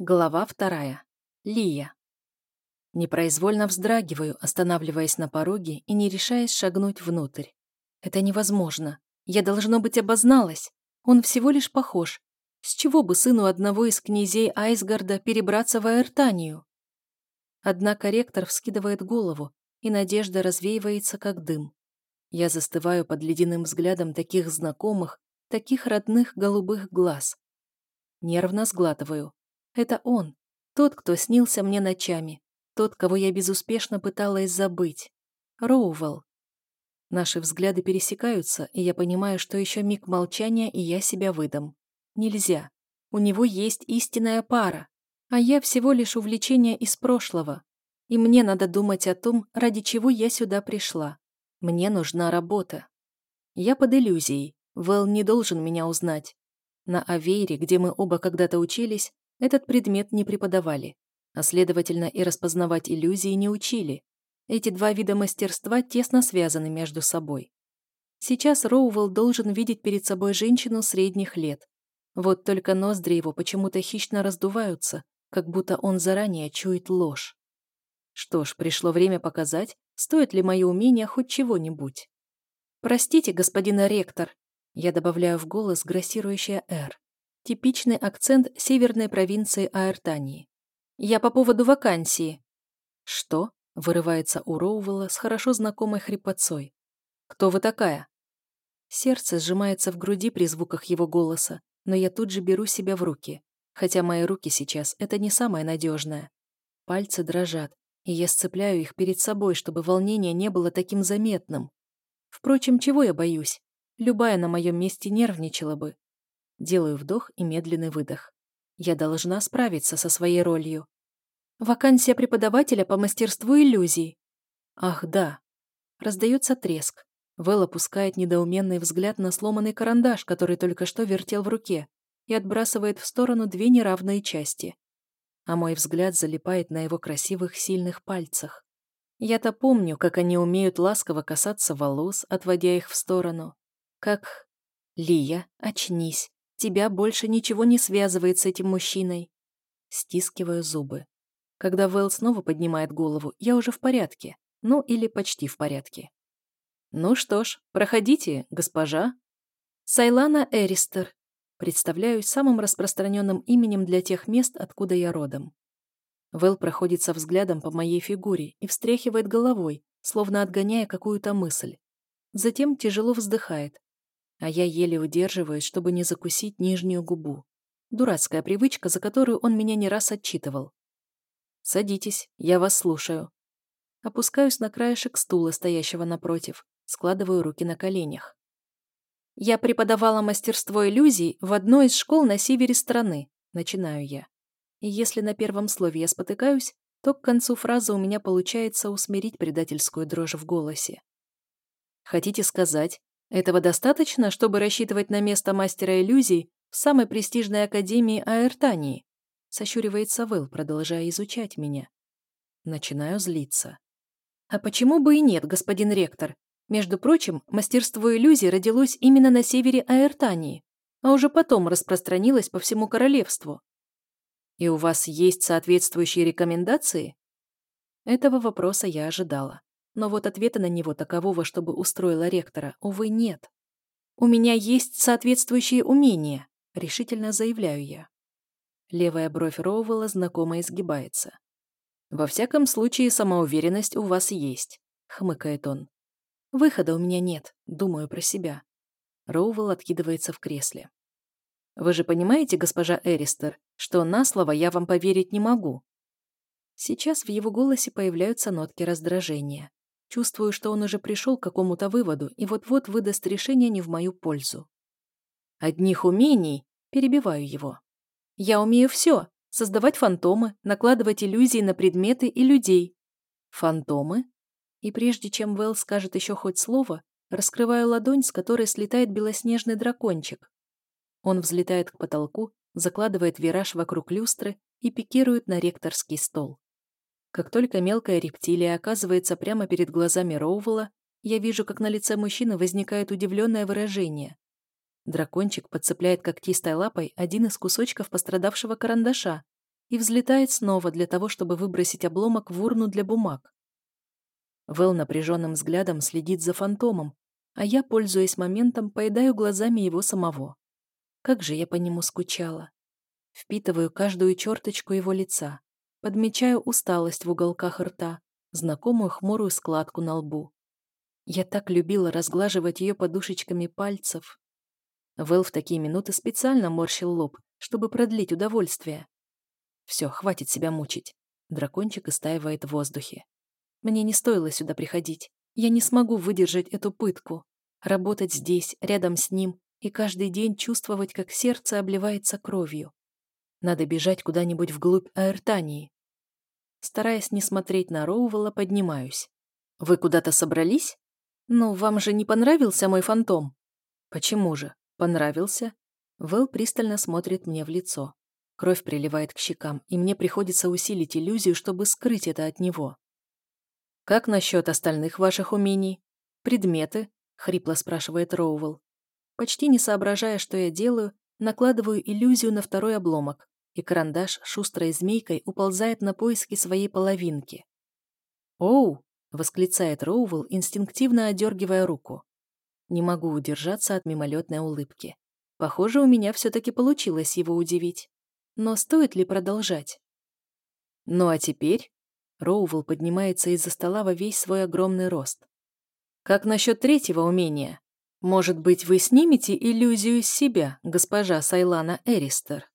Глава вторая. Лия. Непроизвольно вздрагиваю, останавливаясь на пороге и не решаясь шагнуть внутрь. Это невозможно. Я, должно быть, обозналась. Он всего лишь похож. С чего бы сыну одного из князей Айсгарда перебраться в Аэртанию? Однако ректор вскидывает голову, и надежда развеивается, как дым. Я застываю под ледяным взглядом таких знакомых, таких родных голубых глаз. Нервно сглатываю. Это он, тот, кто снился мне ночами, тот, кого я безуспешно пыталась забыть. Роувелл. Наши взгляды пересекаются, и я понимаю, что еще миг молчания, и я себя выдам. Нельзя. У него есть истинная пара, а я всего лишь увлечение из прошлого. И мне надо думать о том, ради чего я сюда пришла. Мне нужна работа. Я под иллюзией. Вэл не должен меня узнать. На Авейре, где мы оба когда-то учились, этот предмет не преподавали, а следовательно и распознавать иллюзии не учили. Эти два вида мастерства тесно связаны между собой. Сейчас Роувелл должен видеть перед собой женщину средних лет. Вот только ноздри его почему-то хищно раздуваются, как будто он заранее чует ложь. Что ж, пришло время показать, стоит ли мое умение хоть чего-нибудь. «Простите, господин ректор», я добавляю в голос грассирующая «Р». Типичный акцент северной провинции Аэртании. «Я по поводу вакансии». «Что?» — вырывается у Роувелла с хорошо знакомой хрипотцой. «Кто вы такая?» Сердце сжимается в груди при звуках его голоса, но я тут же беру себя в руки, хотя мои руки сейчас — это не самое надежное. Пальцы дрожат, и я сцепляю их перед собой, чтобы волнение не было таким заметным. Впрочем, чего я боюсь? Любая на моем месте нервничала бы, Делаю вдох и медленный выдох. Я должна справиться со своей ролью. Вакансия преподавателя по мастерству иллюзий. Ах, да. Раздается треск. Вэл опускает недоуменный взгляд на сломанный карандаш, который только что вертел в руке, и отбрасывает в сторону две неравные части. А мой взгляд залипает на его красивых, сильных пальцах. Я-то помню, как они умеют ласково касаться волос, отводя их в сторону. Как... Лия, очнись. Тебя больше ничего не связывает с этим мужчиной. Стискиваю зубы. Когда Вэл снова поднимает голову, я уже в порядке. Ну, или почти в порядке. Ну что ж, проходите, госпожа. Сайлана Эристер. Представляюсь самым распространенным именем для тех мест, откуда я родом. Вэл проходится взглядом по моей фигуре и встряхивает головой, словно отгоняя какую-то мысль. Затем тяжело вздыхает, а я еле удерживаюсь, чтобы не закусить нижнюю губу. Дурацкая привычка, за которую он меня не раз отчитывал. «Садитесь, я вас слушаю». Опускаюсь на краешек стула, стоящего напротив, складываю руки на коленях. «Я преподавала мастерство иллюзий в одной из школ на севере страны», начинаю я. И если на первом слове я спотыкаюсь, то к концу фразы у меня получается усмирить предательскую дрожь в голосе. «Хотите сказать, этого достаточно, чтобы рассчитывать на место мастера иллюзий в самой престижной академии Аэртании? Сощуривается Вэл, продолжая изучать меня. Начинаю злиться. А почему бы и нет, господин ректор? Между прочим, мастерство иллюзий родилось именно на севере Аэртании, а уже потом распространилось по всему королевству. И у вас есть соответствующие рекомендации? Этого вопроса я ожидала. Но вот ответа на него такового, чтобы устроила ректора, увы, нет. «У меня есть соответствующие умения», — решительно заявляю я. Левая бровь Роуэлла знакомо изгибается. «Во всяком случае, самоуверенность у вас есть», — хмыкает он. «Выхода у меня нет», — думаю про себя. Роуэлл откидывается в кресле. «Вы же понимаете, госпожа Эристер, что на слово я вам поверить не могу?» Сейчас в его голосе появляются нотки раздражения. Чувствую, что он уже пришел к какому-то выводу и вот-вот выдаст решение не в мою пользу. Одних умений перебиваю его. Я умею все. Создавать фантомы, накладывать иллюзии на предметы и людей. Фантомы? И прежде чем Вэл скажет еще хоть слово, раскрываю ладонь, с которой слетает белоснежный дракончик. Он взлетает к потолку, закладывает вираж вокруг люстры и пикирует на ректорский стол. Как только мелкая рептилия оказывается прямо перед глазами Роувелла, я вижу, как на лице мужчины возникает удивленное выражение. Дракончик подцепляет когтистой лапой один из кусочков пострадавшего карандаша и взлетает снова для того, чтобы выбросить обломок в урну для бумаг. Вэл напряженным взглядом следит за фантомом, а я, пользуясь моментом, поедаю глазами его самого. Как же я по нему скучала. Впитываю каждую черточку его лица, подмечаю усталость в уголках рта, знакомую хмурую складку на лбу. Я так любила разглаживать ее подушечками пальцев. Вэл в такие минуты специально морщил лоб, чтобы продлить удовольствие. Все, хватит себя мучить. Дракончик истаивает в воздухе. Мне не стоило сюда приходить. Я не смогу выдержать эту пытку. Работать здесь, рядом с ним, и каждый день чувствовать, как сердце обливается кровью. Надо бежать куда-нибудь вглубь Аэртании. Стараясь не смотреть на Роувелла, поднимаюсь. «Вы куда-то собрались? Ну, вам же не понравился мой фантом?» «Почему же? Понравился?» Вэл пристально смотрит мне в лицо. Кровь приливает к щекам, и мне приходится усилить иллюзию, чтобы скрыть это от него. «Как насчет остальных ваших умений? Предметы?» — хрипло спрашивает Роувелл. Почти не соображая, что я делаю, накладываю иллюзию на второй обломок, и карандаш шустрой змейкой уползает на поиски своей половинки. «Оу!» — восклицает Роувелл, инстинктивно одергивая руку. Не могу удержаться от мимолетной улыбки. Похоже, у меня все-таки получилось его удивить. Но стоит ли продолжать? Ну а теперь... Роувелл поднимается из-за стола во весь свой огромный рост. Как насчет третьего умения? Может быть, вы снимете иллюзию себя, госпожа Сайлана Эристер?